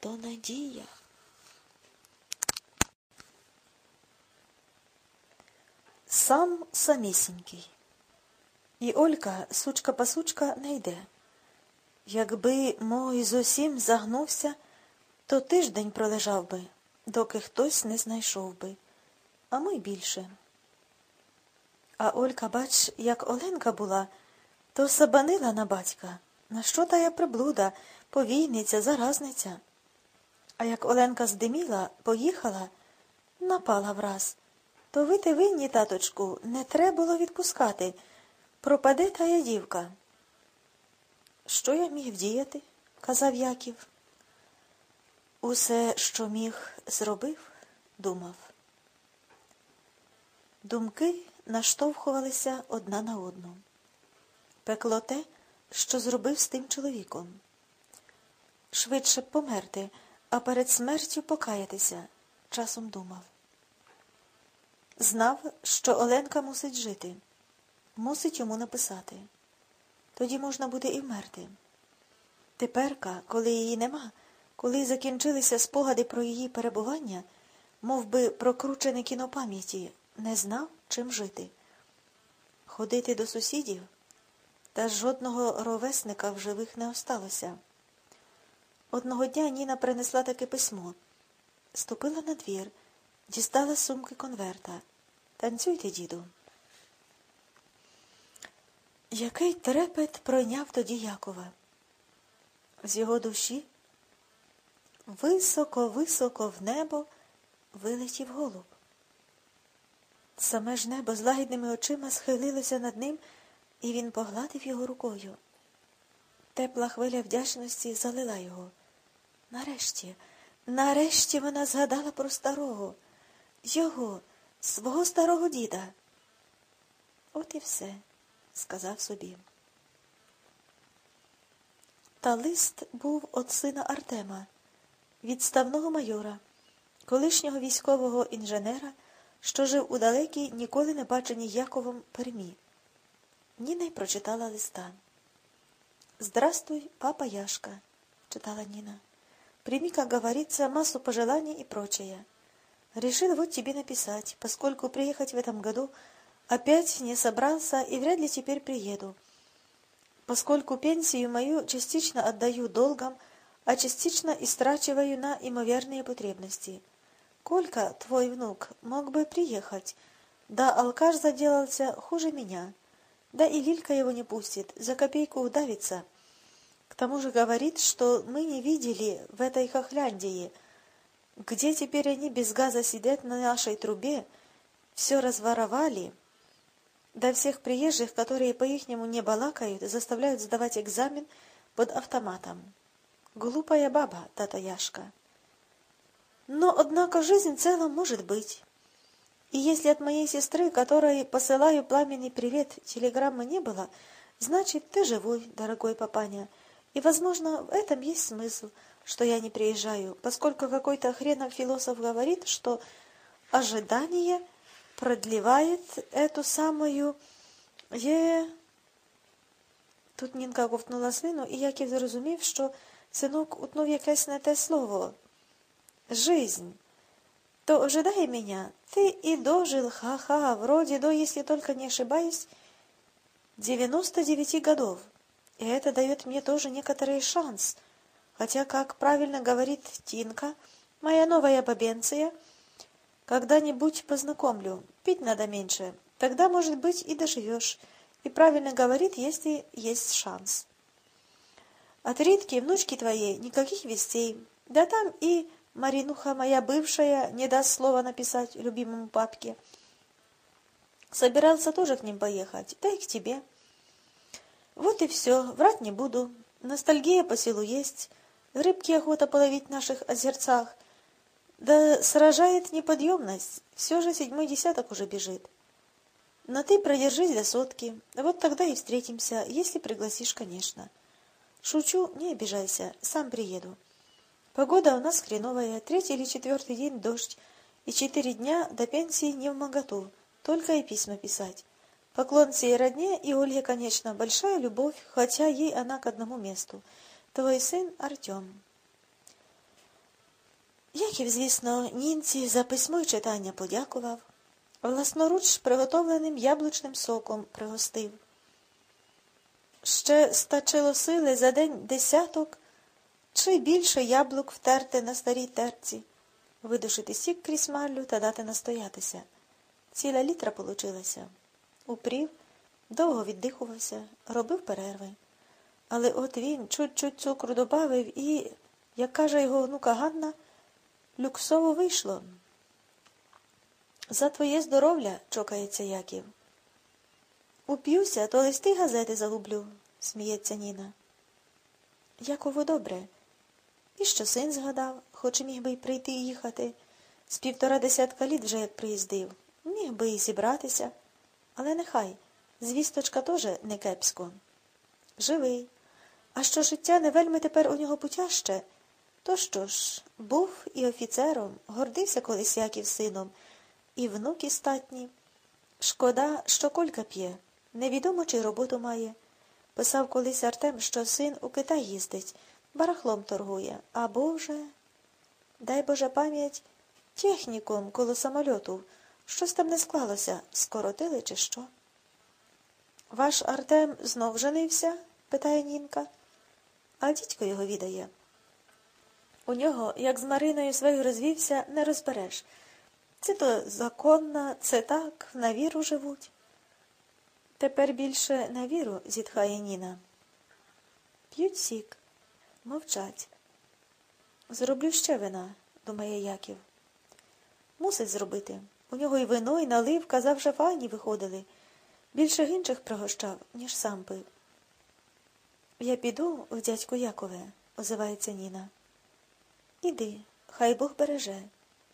то надія. Сам самісінький. І Олька, сучка пасучка, не йде. Якби мой зовсім загнувся, то тиждень пролежав би, доки хтось не знайшов би, а ми більше. А Олька, бач, як Оленка була, то сабанила на батька. На що тая приблуда, повійниця, заразниця. А як Оленка здиміла, поїхала, напала враз. То ви те винні, таточку, не треба було відпускати. Пропаде тая дівка. Що я міг вдіяти? казав Яків. Усе, що міг, зробив, думав. Думки наштовхувалися одна на одну. Пекло те, що зробив з тим чоловіком. Швидше б померти, а перед смертю покаятися, часом думав. Знав, що Оленка мусить жити, мусить йому написати. Тоді можна буде і вмерти. Теперка, коли її нема, коли закінчилися спогади про її перебування, мов би прокручене кіно пам'яті, не знав, чим жити. Ходити до сусідів, та жодного ровесника в живих не осталося. Одного дня Ніна принесла таке письмо, ступила на двір, дістала сумки конверта. Танцюйте, діду. Який трепет пройняв тоді Якова. З його душі високо-високо в небо вилетів голуб. Саме ж небо з лагідними очима схилилося над ним, і він погладив його рукою. Тепла хвиля вдячності залила його. Нарешті, нарешті вона згадала про старого, його, свого старого діда. От і все, сказав собі. Та лист був від сина Артема, відставного майора, колишнього військового інженера, що жив у далекій, ніколи не баченій Яковом пермі. Ніна й прочитала листа. «Здравствуй, папа Яшка», — читала Нина. «Прими, как говорится, массу пожеланий и прочее. Решил вот тебе написать, поскольку приехать в этом году опять не собрался и вряд ли теперь приеду, поскольку пенсию мою частично отдаю долгом, а частично истрачиваю на имоверные потребности. Колька, твой внук, мог бы приехать, да алкаш заделался хуже меня». Да и Лилька его не пустит, за копейку удавится. К тому же говорит, что мы не видели в этой Хохляндии, где теперь они без газа сидят на нашей трубе, все разворовали. Да всех приезжих, которые по-ихнему не балакают, заставляют сдавать экзамен под автоматом. Глупая баба, тата Яшка. Но, однако, жизнь целом может быть. И если от моей сестры, которой посылаю пламенный привет, телеграммы не было, значит, ты живой, дорогой папаня. И, возможно, в этом есть смысл, что я не приезжаю, поскольку какой-то хренов философ говорит, что ожидание продлевает эту самую... Е... Тут Нінка ковтнула слину, і Яків зрозумів, що синок утнув якесь не те слово. Жизнь то ожидай меня. Ты и дожил, ха-ха, вроде до, если только не ошибаюсь, девяносто девяти годов. И это дает мне тоже некоторый шанс. Хотя, как правильно говорит Тинка, моя новая бабенция, когда-нибудь познакомлю. Пить надо меньше. Тогда, может быть, и доживешь. И правильно говорит, если есть шанс. От Ритки, внучки твоей, никаких вестей. Да там и Маринуха, моя бывшая, не даст слова написать любимому папке. Собирался тоже к ним поехать, да и к тебе. Вот и все, врать не буду. Ностальгия по селу есть, рыбки охота половить в наших озерцах. Да сражает неподъемность, все же седьмой десяток уже бежит. Но ты продержись до сотки, вот тогда и встретимся, если пригласишь, конечно. Шучу, не обижайся, сам приеду. Погода у нас хреновая, третий или четвертый день дождь, и четыре дня до пенсии не в моготу, только и письма писать. Поклон всей родне и Ольге, конечно, большая любовь, хотя ей она к одному месту. Твой сын Артем. Яків, звісно, нінці за письмо й читання подякував, власноруч приготовленим яблучним соком пригостив. Ще стачило сили за день десяток чи більше яблук втерти на старій терці, видушити сік крізь марлю та дати настоятися. Ціла літра получилася. Упрів, довго віддихувався, робив перерви. Але от він чуть-чуть цукру добавив і, як каже його внука Ганна, люксово вийшло. За твоє здоров'я, чокається Яків. Уп'юся, то листи газети загублю, сміється Ніна. Яково добре. І що син згадав, хоч міг би й прийти і їхати. З півтора десятка літ вже як приїздив. Міг би і зібратися. Але нехай, звісточка теж не кепсько. Живий. А що життя не вельми тепер у нього путяще, то що ж, був і офіцером, гордився колись Яків сином, і внуки статні. Шкода, що колька п'є. Невідомо, чи роботу має. Писав колись Артем, що син у Китай їздить, барахлом торгує, а Боже, дай Боже пам'ять, техніком коло самольоту. Щось там не склалося, скоротили, чи що? Ваш Артем знов женився? питає Нінка. А дідько його відає. У нього, як з Мариною своєю розвівся, не розбереш. Це то законно, це так, на віру живуть. Тепер більше на віру, зітхає Ніна. П'ють сік, мовчать. Зроблю ще вина, думає Яків. Мусить зробити. У нього і вино, і налив, казав, що файні виходили. Більше інших пригощав, ніж сам пив. Я піду в дядьку Якове, озивається Ніна. Іди, хай Бог береже.